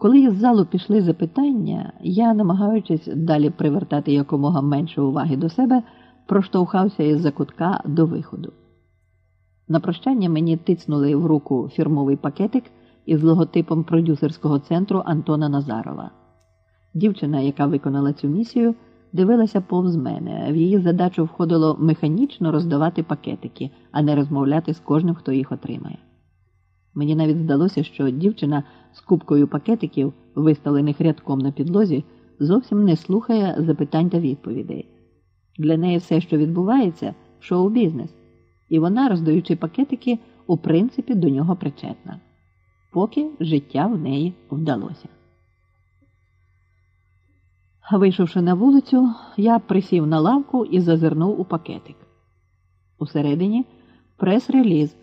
Коли із залу пішли запитання, я, намагаючись далі привертати якомога менше уваги до себе, проштовхався із закутка до виходу. На прощання мені тицнули в руку фірмовий пакетик із логотипом продюсерського центру Антона Назарова. Дівчина, яка виконала цю місію, дивилася повз мене. В її задачу входило механічно роздавати пакетики, а не розмовляти з кожним, хто їх отримає. Мені навіть здалося, що дівчина з кубкою пакетиків, виставлених рядком на підлозі, зовсім не слухає запитань та відповідей. Для неї все, що відбувається, шоу-бізнес, і вона, роздаючи пакетики, у принципі, до нього причетна, поки життя в неї вдалося. Вийшовши на вулицю, я присів на лавку і зазирнув у пакетик. Усередині прес-реліз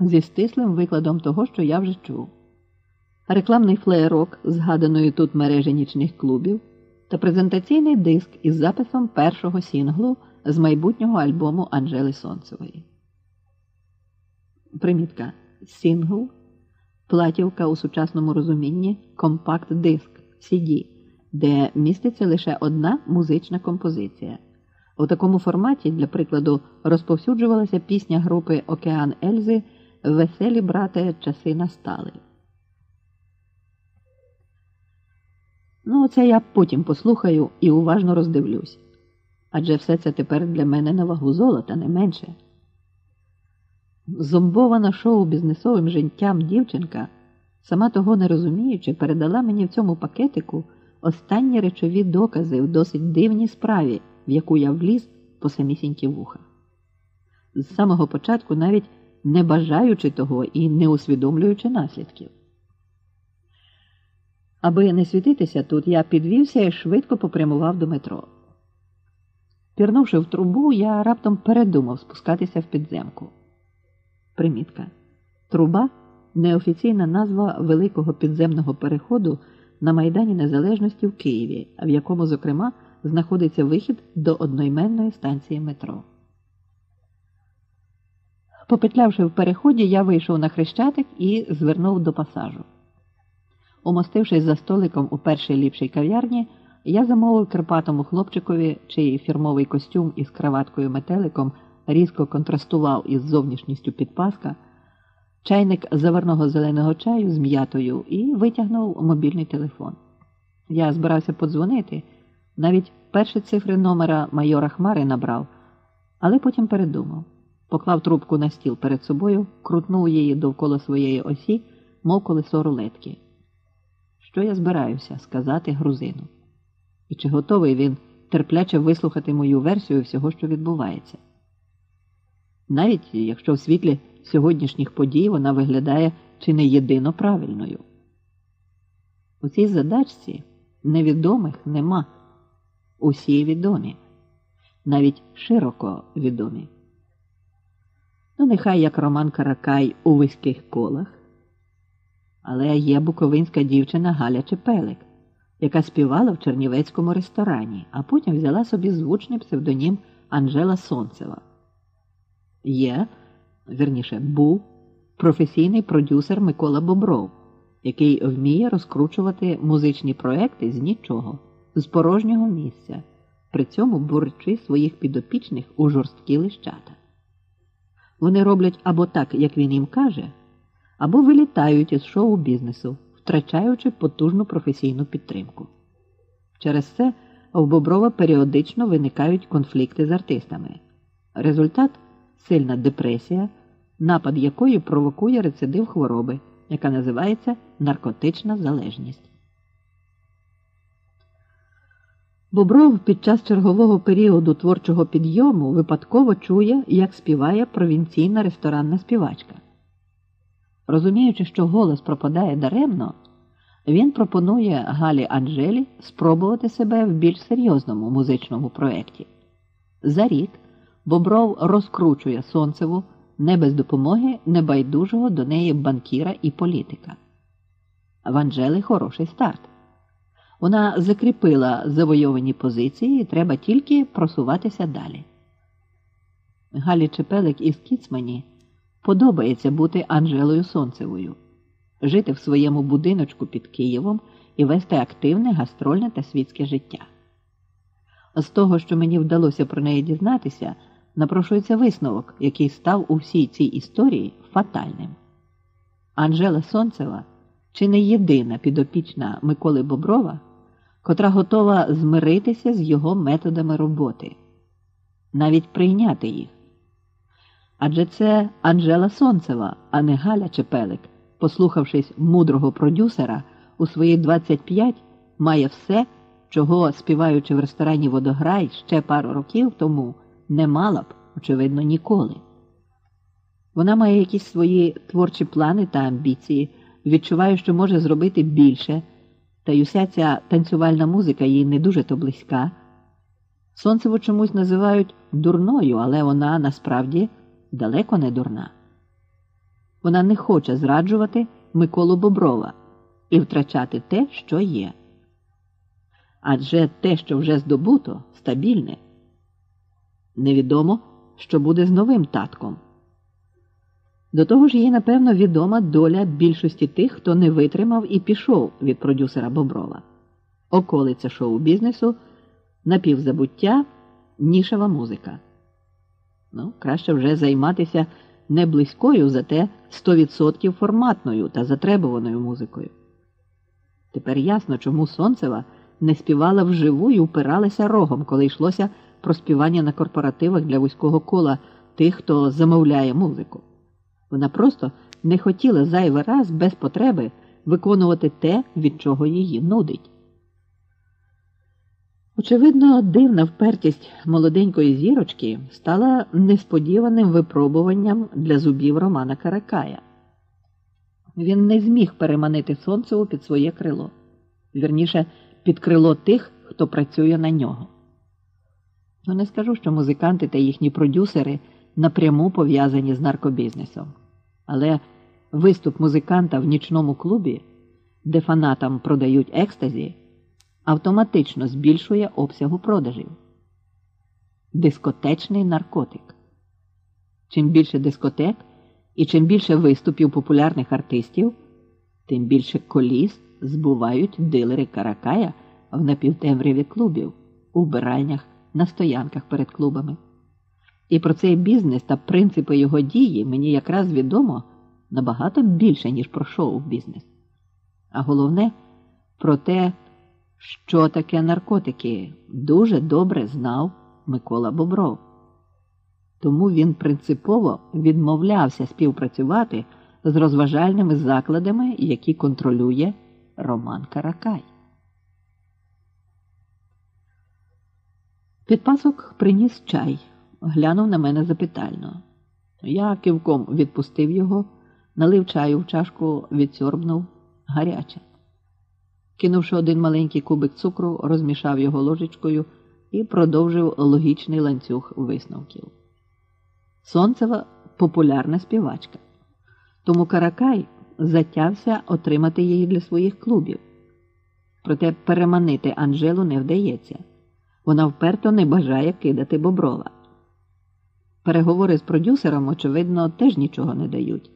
зі стислим викладом того, що я вже чув. Рекламний флеєрок згаданої тут мережі нічних клубів та презентаційний диск із записом першого сінглу з майбутнього альбому Анжели Сонцевої. Примітка Сінгл платівка у сучасному розумінні компакт диск CD, де міститься лише одна музична композиція. У такому форматі, для прикладу, розповсюджувалася пісня групи Океан Ельзи Веселі брате часи настали. Ну, це я потім послухаю і уважно роздивлюсь. Адже все це тепер для мене на вагу золота, не менше. Зомбована шоу бізнесовим життям дівчинка, сама того не розуміючи, передала мені в цьому пакетику останні речові докази в досить дивній справі, в яку я вліз по самісінькі вуха. З самого початку навіть не бажаючи того і не усвідомлюючи наслідків. Аби не світитися тут, я підвівся і швидко попрямував до метро. Пірнувши в трубу, я раптом передумав спускатися в підземку. Примітка. Труба неофіційна назва великого підземного переходу на Майдані Незалежності в Києві, в якому, зокрема, знаходиться вихід до одноіменної станції метро. Попетлявши в переході, я вийшов на хрещатик і звернув до пасажу. Умостившись за столиком у першій ліпшій кав'ярні, я замовив Карпатому хлопчикові, чий фірмовий костюм із краваткою метеликом різко контрастував із зовнішністю підпаска, чайник заварного зеленого чаю з м'ятою і витягнув мобільний телефон. Я збирався подзвонити, навіть перші цифри номера майора Хмари набрав, але потім передумав. Поклав трубку на стіл перед собою, крутнув її довкола своєї осі, мов колесо рулетки. Що я збираюся сказати грузину? І чи готовий він терпляче вислухати мою версію всього, що відбувається? Навіть якщо в світлі сьогоднішніх подій вона виглядає чи не єдино правильною. У цій задачці невідомих нема. Усі відомі, навіть широко відомі. Ну, нехай як Роман Каракай у вузьких колах. Але є буковинська дівчина Галя Чепелик, яка співала в чернівецькому ресторані, а потім взяла собі звучний псевдонім Анжела Сонцева. Є, вірніше, був професійний продюсер Микола Бобров, який вміє розкручувати музичні проекти з нічого, з порожнього місця, при цьому борючи своїх підопічних у жорсткі лищата. Вони роблять або так, як він їм каже, або вилітають із шоу бізнесу, втрачаючи потужну професійну підтримку. Через це в Боброва періодично виникають конфлікти з артистами. Результат сильна депресія, напад якої провокує рецидив хвороби, яка називається наркотична залежність. Бобров під час чергового періоду творчого підйому випадково чує, як співає провінційна ресторанна співачка. Розуміючи, що голос пропадає даремно, він пропонує Галі Анжелі спробувати себе в більш серйозному музичному проєкті. За рік Бобров розкручує Сонцеву не без допомоги небайдужого до неї банкіра і політика. В Анжели хороший старт. Вона закріпила завойовані позиції, і треба тільки просуватися далі. Галі Чепелик із Кіцмані подобається бути Анжелою Сонцевою, жити в своєму будиночку під Києвом і вести активне гастрольне та світське життя. З того, що мені вдалося про неї дізнатися, напрошується висновок, який став у всій цій історії фатальним. Анжела Сонцева чи не єдина підопічна Миколи Боброва, котра готова змиритися з його методами роботи, навіть прийняти їх. Адже це Анжела Сонцева, а не Галя Чепелик, послухавшись мудрого продюсера, у свої 25 має все, чого, співаючи в ресторані Водограй ще пару років тому, не мала б, очевидно, ніколи. Вона має якісь свої творчі плани та амбіції, відчуває, що може зробити більше, та й уся ця танцювальна музика їй не дуже то близька. Сонцеву чомусь називають дурною, але вона насправді далеко не дурна. Вона не хоче зраджувати Миколу Боброва і втрачати те, що є. Адже те, що вже здобуто, стабільне. Невідомо, що буде з новим татком. До того ж, їй, напевно, відома доля більшості тих, хто не витримав і пішов від продюсера Боброва. Околиця шоу бізнесу, напівзабуття, нішева музика. Ну, краще вже займатися не близькою, зате 100% форматною та затребуваною музикою. Тепер ясно, чому Сонцева не співала вживу і упиралася рогом, коли йшлося про співання на корпоративах для вузького кола тих, хто замовляє музику. Вона просто не хотіла зайвий раз без потреби виконувати те, від чого її нудить. Очевидно, дивна впертість молоденької зірочки стала несподіваним випробуванням для зубів Романа Каракая. Він не зміг переманити сонцеву під своє крило, вірніше, під крило тих, хто працює на нього. Ну, не скажу, що музиканти та їхні продюсери напряму пов'язані з наркобізнесом, але виступ музиканта в нічному клубі, де фанатам продають екстазі автоматично збільшує обсягу продажів. Дискотечний наркотик. Чим більше дискотек і чим більше виступів популярних артистів, тим більше коліс збувають дилери Каракая в напівтемряві клубів, у вбиральнях, на стоянках перед клубами. І про цей бізнес та принципи його дії мені якраз відомо набагато більше, ніж про шоу-бізнес. А головне про те, що таке наркотики, дуже добре знав Микола Бобров. Тому він принципово відмовлявся співпрацювати з розважальними закладами, які контролює Роман Каракай. Підпасок приніс чай, глянув на мене запитально. Я кивком відпустив його, налив чаю в чашку, відсьорбнув гаряче. Кинувши один маленький кубик цукру, розмішав його ложечкою і продовжив логічний ланцюг висновків. Сонцева популярна співачка, тому Каракай затявся отримати її для своїх клубів. Проте переманити Анжелу не вдається. Вона вперто не бажає кидати Боброва. Переговори з продюсером, очевидно, теж нічого не дають.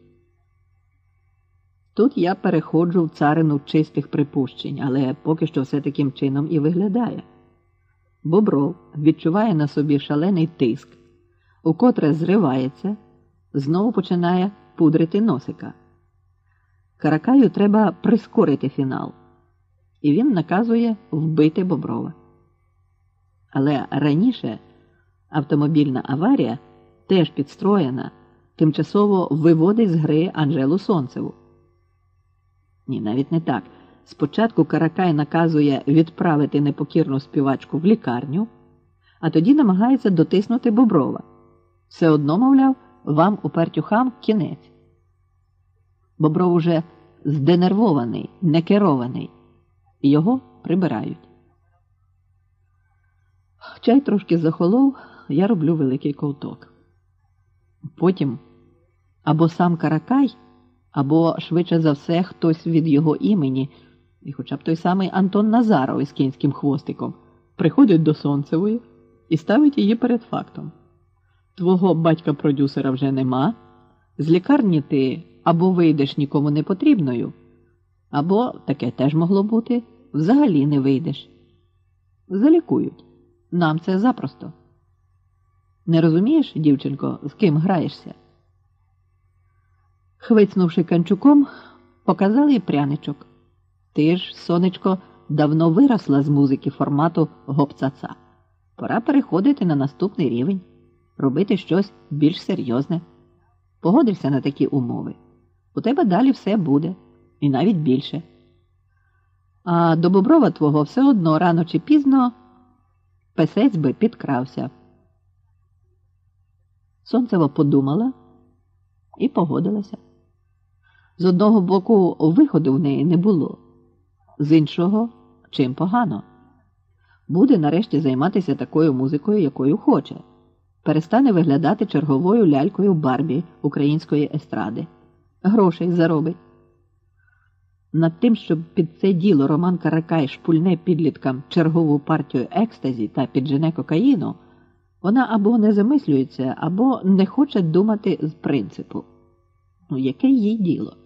Тут я переходжу в царину чистих припущень, але поки що все таким чином і виглядає. Бобров відчуває на собі шалений тиск, укотре зривається, знову починає пудрити носика. Каракаю треба прискорити фінал, і він наказує вбити Боброва. Але раніше автомобільна аварія, теж підстроєна, тимчасово виводить з гри Анжелу Сонцеву. Ні, навіть не так. Спочатку Каракай наказує відправити непокірну співачку в лікарню, а тоді намагається дотиснути Боброва. Все одно, мовляв, вам упертюхам кінець. Бобров уже зденервований, некерований, і його прибирають. Чай трошки захолов, я роблю великий ковток. Потім або сам Каракай або, швидше за все, хтось від його імені, і хоча б той самий Антон Назаров із кінським хвостиком, приходить до Сонцевої і ставить її перед фактом. Твого батька-продюсера вже нема, з лікарні ти або вийдеш нікому не потрібною, Або таке теж могло бути, взагалі не вийдеш. Залікують. Нам це запросто. Не розумієш, дівчинко, з ким граєшся? Хвицнувши канчуком, показали пряничок. Ти ж, сонечко, давно виросла з музики формату гопцаца. Пора переходити на наступний рівень, робити щось більш серйозне. Погодишся на такі умови. У тебе далі все буде, і навіть більше. А до боброва твого все одно рано чи пізно песець би підкрався. Сонцева подумала і погодилася. З одного боку, виходу в неї не було, з іншого чим погано. Буде нарешті займатися такою музикою, якою хоче, перестане виглядати черговою лялькою Барбі української естради, грошей заробить. Над тим, щоб під це діло Роман Каракай шпульне підліткам чергову партію екстазі та піджене кокаїну, вона або не замислюється, або не хоче думати з принципу. Ну, яке їй діло?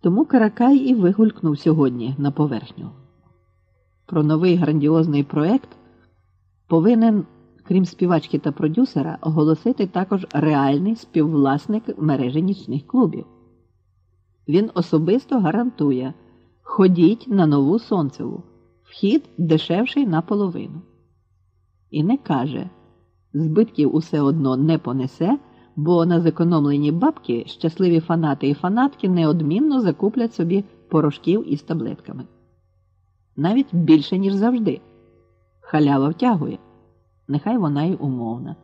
Тому Каракай і вигулькнув сьогодні на поверхню. Про новий грандіозний проект повинен, крім співачки та продюсера, оголосити також реальний співвласник мережі нічних клубів. Він особисто гарантує ходіть на нову сонцеву, вхід дешевший наполовину. І не каже збитків усе одно не понесе, бо на зекономлені бабки щасливі фанати і фанатки неодмінно закуплять собі порошків із таблетками. Навіть більше, ніж завжди. Халява втягує, нехай вона й умовна.